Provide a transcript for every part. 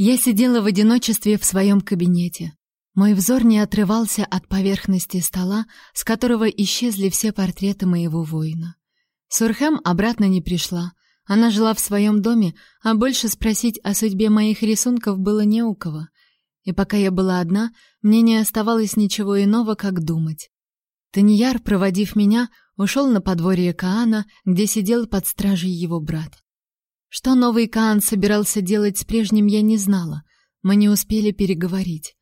Я сидела в одиночестве в своем кабинете. Мой взор не отрывался от поверхности стола, с которого исчезли все портреты моего воина. Сурхем обратно не пришла. Она жила в своем доме, а больше спросить о судьбе моих рисунков было не у кого. И пока я была одна, мне не оставалось ничего иного, как думать. Таньяр, проводив меня, ушел на подворье Каана, где сидел под стражей его брат. Что новый Каан собирался делать с прежним, я не знала. Мы не успели переговорить.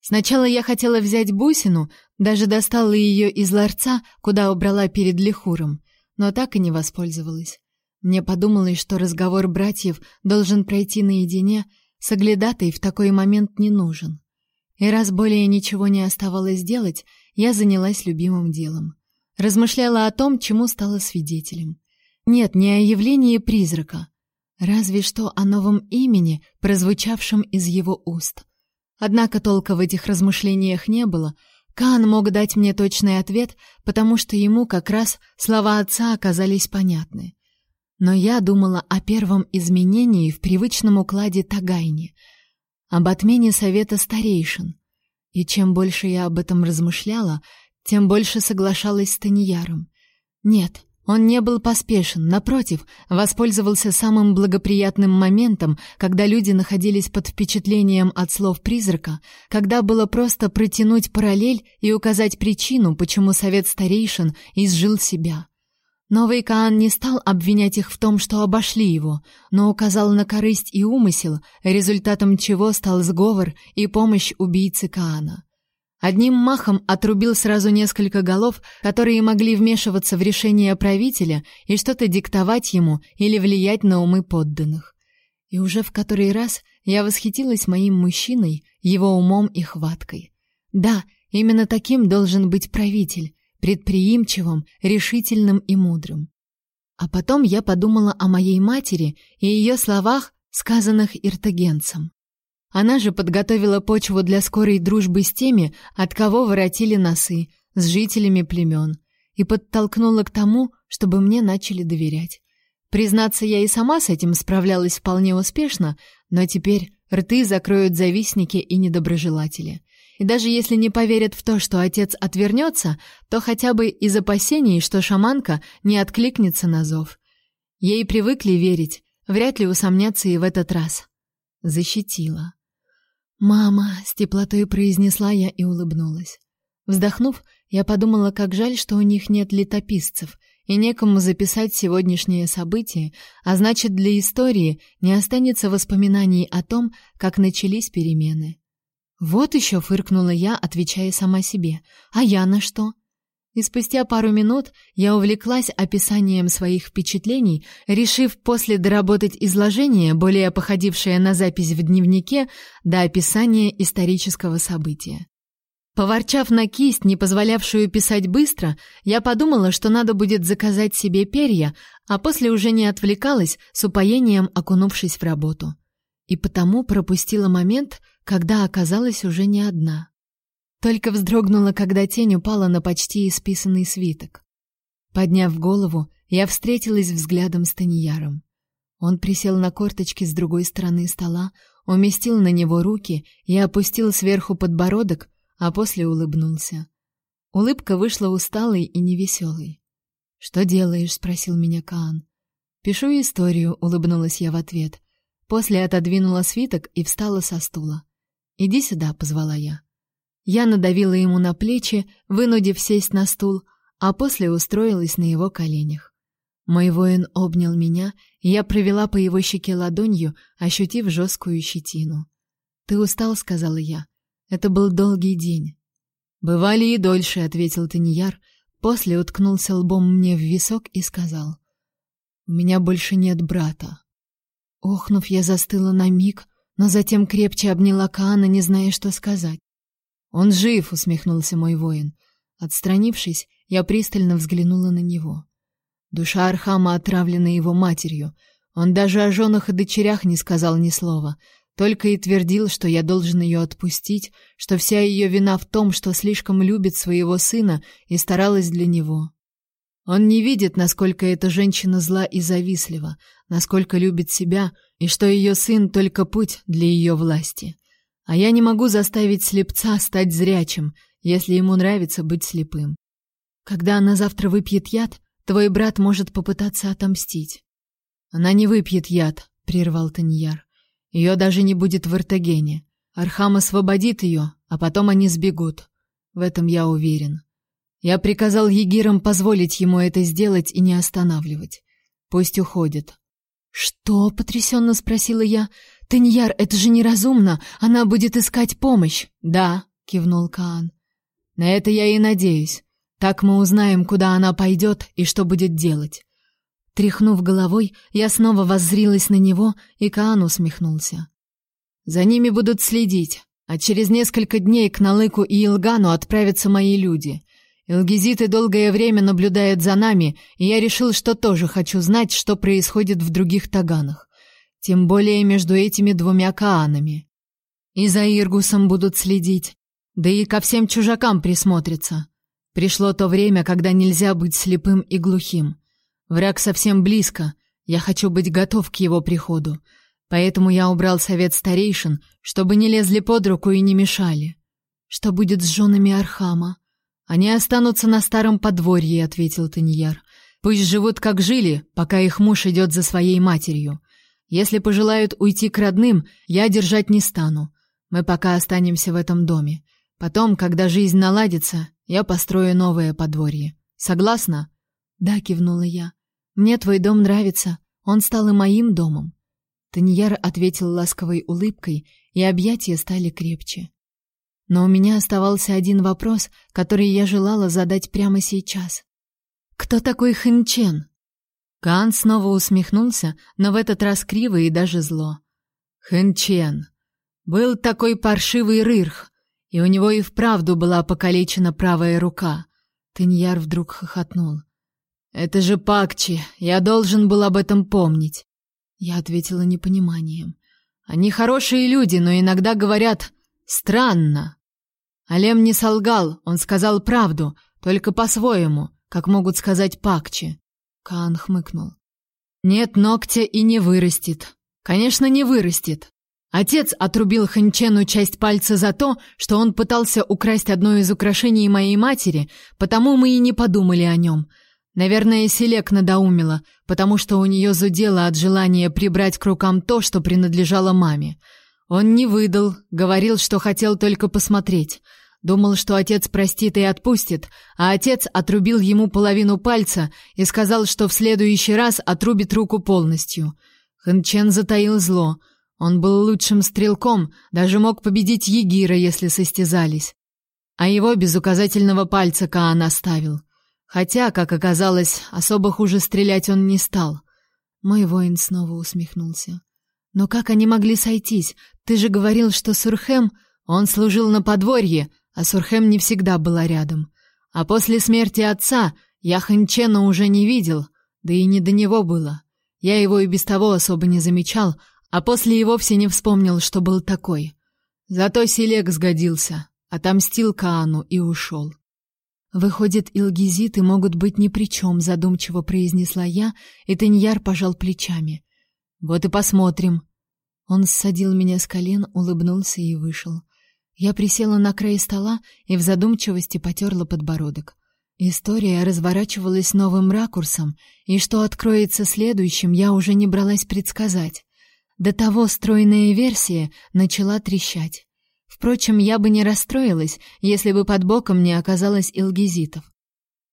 Сначала я хотела взять бусину, даже достала ее из ларца, куда убрала перед лихуром, но так и не воспользовалась. Мне подумалось, что разговор братьев должен пройти наедине, соглядатой в такой момент не нужен. И раз более ничего не оставалось делать, я занялась любимым делом. Размышляла о том, чему стала свидетелем. Нет, не о явлении призрака, Разве что о новом имени, прозвучавшем из его уст. Однако толка в этих размышлениях не было. Кан мог дать мне точный ответ, потому что ему как раз слова отца оказались понятны. Но я думала о первом изменении в привычном укладе Тагайни, об отмене совета старейшин. И чем больше я об этом размышляла, тем больше соглашалась с Таньяром. Нет, он не был поспешен, напротив, воспользовался самым благоприятным моментом, когда люди находились под впечатлением от слов призрака, когда было просто протянуть параллель и указать причину, почему совет старейшин изжил себя. Новый Каан не стал обвинять их в том, что обошли его, но указал на корысть и умысел, результатом чего стал сговор и помощь убийце Каана. Одним махом отрубил сразу несколько голов, которые могли вмешиваться в решения правителя и что-то диктовать ему или влиять на умы подданных. И уже в который раз я восхитилась моим мужчиной, его умом и хваткой. Да, именно таким должен быть правитель, предприимчивым, решительным и мудрым. А потом я подумала о моей матери и ее словах, сказанных иртагенцем. Она же подготовила почву для скорой дружбы с теми, от кого воротили носы, с жителями племен, и подтолкнула к тому, чтобы мне начали доверять. Признаться, я и сама с этим справлялась вполне успешно, но теперь рты закроют завистники и недоброжелатели. И даже если не поверят в то, что отец отвернется, то хотя бы из опасений, что шаманка не откликнется на зов. Ей привыкли верить, вряд ли усомнятся и в этот раз. Защитила. «Мама!» — с теплотой произнесла я и улыбнулась. Вздохнув, я подумала, как жаль, что у них нет летописцев и некому записать сегодняшнее событие, а значит, для истории не останется воспоминаний о том, как начались перемены. «Вот еще!» — фыркнула я, отвечая сама себе. «А я на что?» И спустя пару минут я увлеклась описанием своих впечатлений, решив после доработать изложение, более походившее на запись в дневнике, до описания исторического события. Поворчав на кисть, не позволявшую писать быстро, я подумала, что надо будет заказать себе перья, а после уже не отвлекалась, с упоением окунувшись в работу. И потому пропустила момент, когда оказалась уже не одна. Только вздрогнула, когда тень упала на почти исписанный свиток. Подняв голову, я встретилась взглядом с Таньяром. Он присел на корточки с другой стороны стола, уместил на него руки и опустил сверху подбородок, а после улыбнулся. Улыбка вышла усталой и невеселой. «Что делаешь?» — спросил меня Каан. «Пишу историю», — улыбнулась я в ответ. После отодвинула свиток и встала со стула. «Иди сюда», — позвала я. Я надавила ему на плечи, вынудив сесть на стул, а после устроилась на его коленях. Мой воин обнял меня, и я провела по его щеке ладонью, ощутив жесткую щетину. «Ты устал?» — сказала я. «Это был долгий день». «Бывали и дольше», — ответил Таньяр, после уткнулся лбом мне в висок и сказал. «У меня больше нет брата». Охнув, я застыла на миг, но затем крепче обняла Каана, не зная, что сказать. Он жив, усмехнулся мой воин. Отстранившись, я пристально взглянула на него. Душа Архама отравлена его матерью. Он даже о женах и дочерях не сказал ни слова, только и твердил, что я должен ее отпустить, что вся ее вина в том, что слишком любит своего сына и старалась для него. Он не видит, насколько эта женщина зла и завистлива, насколько любит себя, и что ее сын только путь для ее власти. А я не могу заставить слепца стать зрячим, если ему нравится быть слепым. Когда она завтра выпьет яд, твой брат может попытаться отомстить. Она не выпьет яд, прервал Таньяр. Ее даже не будет в Артагене. Архам освободит ее, а потом они сбегут. В этом я уверен. Я приказал егирам позволить ему это сделать и не останавливать. Пусть уходит. Что? потрясенно спросила я. Таньяр, это же неразумно. Она будет искать помощь. Да, кивнул Каан. На это я и надеюсь. Так мы узнаем, куда она пойдет и что будет делать. Тряхнув головой, я снова воззрилась на него, и Каан усмехнулся. За ними будут следить, а через несколько дней к Налыку и Илгану отправятся мои люди. Илгизиты долгое время наблюдают за нами, и я решил, что тоже хочу знать, что происходит в других таганах. Тем более между этими двумя Каанами. И за Иргусом будут следить, да и ко всем чужакам присмотрятся. Пришло то время, когда нельзя быть слепым и глухим. Враг совсем близко. Я хочу быть готов к его приходу. Поэтому я убрал совет старейшин, чтобы не лезли под руку и не мешали. Что будет с женами Архама? Они останутся на старом подворье, ответил Таньяр. Пусть живут как жили, пока их муж идет за своей матерью. Если пожелают уйти к родным, я держать не стану. Мы пока останемся в этом доме. Потом, когда жизнь наладится, я построю новое подворье. Согласна? Да, кивнула я. Мне твой дом нравится, он стал и моим домом. Таньяр ответил ласковой улыбкой, и объятия стали крепче. Но у меня оставался один вопрос, который я желала задать прямо сейчас. Кто такой Хэнчен? Кан снова усмехнулся, но в этот раз криво и даже зло. Хэнчен. Был такой паршивый рырх, и у него и вправду была покалечена правая рука. Таньяр вдруг хохотнул. Это же Пакчи, я должен был об этом помнить. Я ответила непониманием. Они хорошие люди, но иногда говорят странно. Алем не солгал, он сказал правду, только по-своему, как могут сказать Пакчи. Каан хмыкнул. Нет ногтя и не вырастет. Конечно, не вырастет. Отец отрубил Ханчену часть пальца за то, что он пытался украсть одно из украшений моей матери, потому мы и не подумали о нем. Наверное, Селек надоумила, потому что у нее зудело от желания прибрать к рукам то, что принадлежало маме. Он не выдал, говорил, что хотел только посмотреть. Думал, что отец простит и отпустит, а отец отрубил ему половину пальца и сказал, что в следующий раз отрубит руку полностью. Хэнчен затаил зло. Он был лучшим стрелком, даже мог победить Егира, если состязались. А его без указательного пальца Каан оставил. Хотя, как оказалось, особо хуже стрелять он не стал. Мой воин снова усмехнулся. Но как они могли сойтись? Ты же говорил, что Сурхем, он служил на подворье, а Сурхем не всегда была рядом. А после смерти отца я Ханчена уже не видел, да и не до него было. Я его и без того особо не замечал, а после и вовсе не вспомнил, что был такой. Зато Селек сгодился, отомстил Каану и ушел. Выходит, илгизиты могут быть ни при чем, задумчиво произнесла я, и Таньяр пожал плечами. Вот и посмотрим. Он ссадил меня с колен, улыбнулся и вышел. Я присела на край стола и в задумчивости потерла подбородок. История разворачивалась новым ракурсом, и что откроется следующим, я уже не бралась предсказать. До того стройная версия начала трещать. Впрочем, я бы не расстроилась, если бы под боком не оказалось Илгизитов.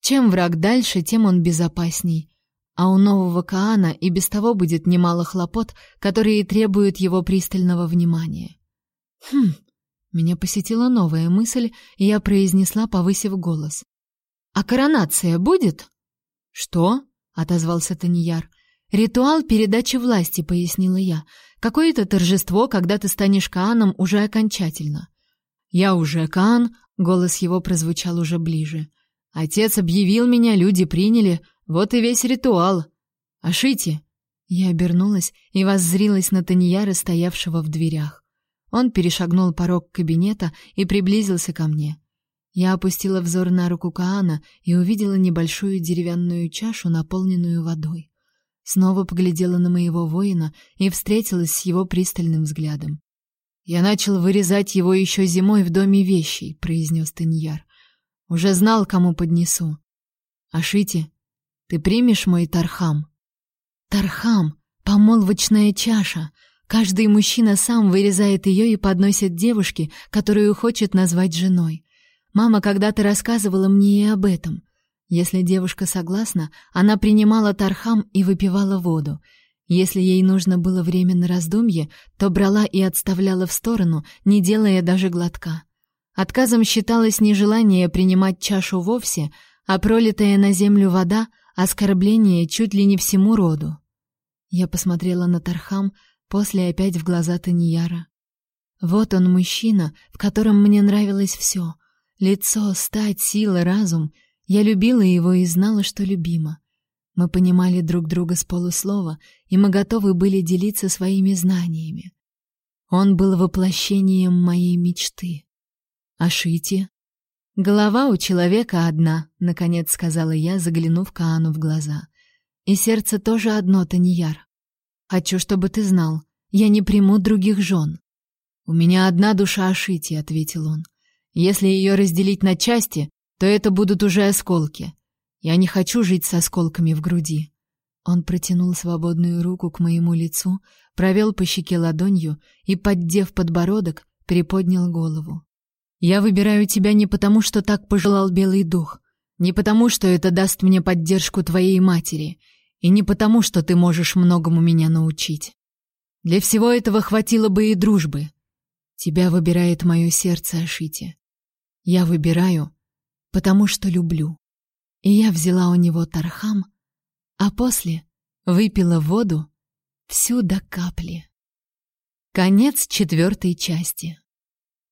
Чем враг дальше, тем он безопасней. А у нового Каана и без того будет немало хлопот, которые требуют его пристального внимания. Хм, меня посетила новая мысль, и я произнесла, повысив голос. «А коронация будет?» «Что?» — отозвался Таньяр. «Ритуал передачи власти», — пояснила я. Какое-то торжество, когда ты станешь Кааном уже окончательно. Я уже Каан, голос его прозвучал уже ближе. Отец объявил меня, люди приняли, вот и весь ритуал. Ашите. Я обернулась и воззрилась на Таньяра, стоявшего в дверях. Он перешагнул порог кабинета и приблизился ко мне. Я опустила взор на руку Каана и увидела небольшую деревянную чашу, наполненную водой. Снова поглядела на моего воина и встретилась с его пристальным взглядом. «Я начал вырезать его еще зимой в доме вещей», — произнес Таньяр. «Уже знал, кому поднесу. Ашити, ты примешь мой тархам?» «Тархам — помолвочная чаша», Каждый мужчина сам вырезает ее и подносит девушке, которую хочет назвать женой. Мама когда-то рассказывала мне и об этом. Если девушка согласна, она принимала тархам и выпивала воду. Если ей нужно было время на раздумье, то брала и отставляла в сторону, не делая даже глотка. Отказом считалось нежелание принимать чашу вовсе, а пролитая на землю вода — оскорбление чуть ли не всему роду. Я посмотрела на Тархам, После опять в глаза Таньяра. Вот он, мужчина, в котором мне нравилось все. Лицо, стать, сила, разум. Я любила его и знала, что любима. Мы понимали друг друга с полуслова, и мы готовы были делиться своими знаниями. Он был воплощением моей мечты. А Шити? Голова у человека одна, наконец сказала я, заглянув Каану в глаза. И сердце тоже одно, Таньяр. Хочу, чтобы ты знал, я не приму других жен. У меня одна душа Ашити, ответил он. Если ее разделить на части, то это будут уже осколки. Я не хочу жить с осколками в груди. Он протянул свободную руку к моему лицу, провел по щеке ладонью и, поддев подбородок, приподнял голову. Я выбираю тебя не потому, что так пожелал Белый Дух, не потому, что это даст мне поддержку твоей матери, и не потому, что ты можешь многому меня научить. Для всего этого хватило бы и дружбы. Тебя выбирает мое сердце, Ашити. Я выбираю, потому что люблю. И я взяла у него тархам, а после выпила воду всю до капли. Конец четвертой части.